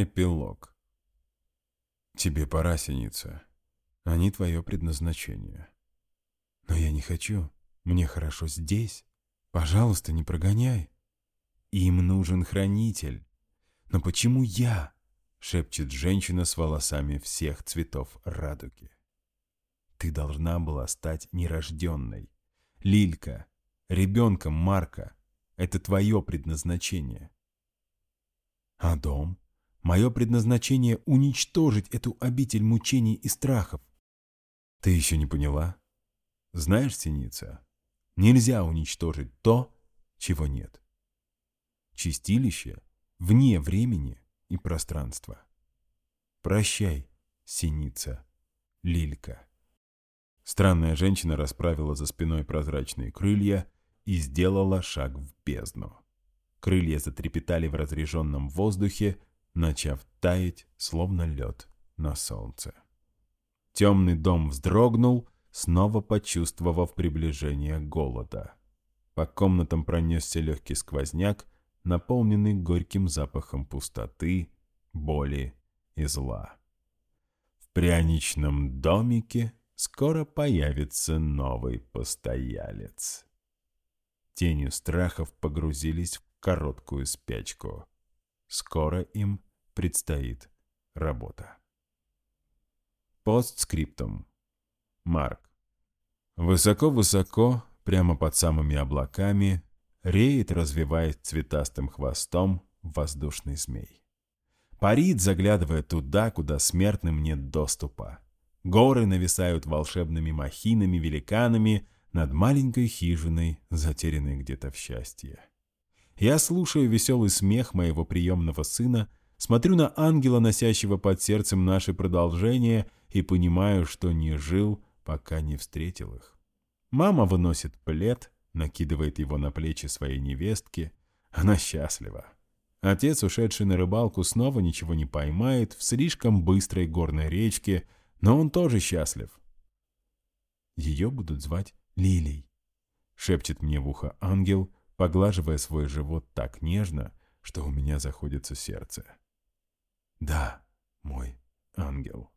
Эпилог. Тебе пора, синица. Они твое предназначение. Но я не хочу. Мне хорошо здесь. Пожалуйста, не прогоняй. Им нужен хранитель. Но почему я? Шепчет женщина с волосами всех цветов радуги. Ты должна была стать нерожденной. Лилька, ребенком Марка. Это твое предназначение. А дом? Мое предназначение — уничтожить эту обитель мучений и страхов. Ты еще не поняла? Знаешь, Синица, нельзя уничтожить то, чего нет. Чистилище вне времени и пространства. Прощай, Синица, Лилька. Странная женщина расправила за спиной прозрачные крылья и сделала шаг в бездну. Крылья затрепетали в разреженном воздухе, начав таять, словно лед на солнце. Темный дом вздрогнул, снова почувствовав приближение голода. По комнатам пронесся легкий сквозняк, наполненный горьким запахом пустоты, боли и зла. В пряничном домике скоро появится новый постоялец. Тенью страхов погрузились в короткую спячку. Скоро им предстоит работа. Постскриптум. Марк. Высоко-высоко, прямо под самыми облаками, реет, развиваясь цветастым хвостом, воздушный змей. Парит, заглядывая туда, куда смертным нет доступа. Горы нависают волшебными махинами-великанами над маленькой хижиной, затерянной где-то в счастье. Я слушаю веселый смех моего приемного сына, смотрю на ангела, носящего под сердцем наше продолжение, и понимаю, что не жил, пока не встретил их. Мама выносит плед, накидывает его на плечи своей невестки. Она счастлива. Отец, ушедший на рыбалку, снова ничего не поймает в слишком быстрой горной речке, но он тоже счастлив. Ее будут звать Лилей, шепчет мне в ухо ангел, поглаживая свой живот так нежно, что у меня заходится сердце. Да, мой ангел.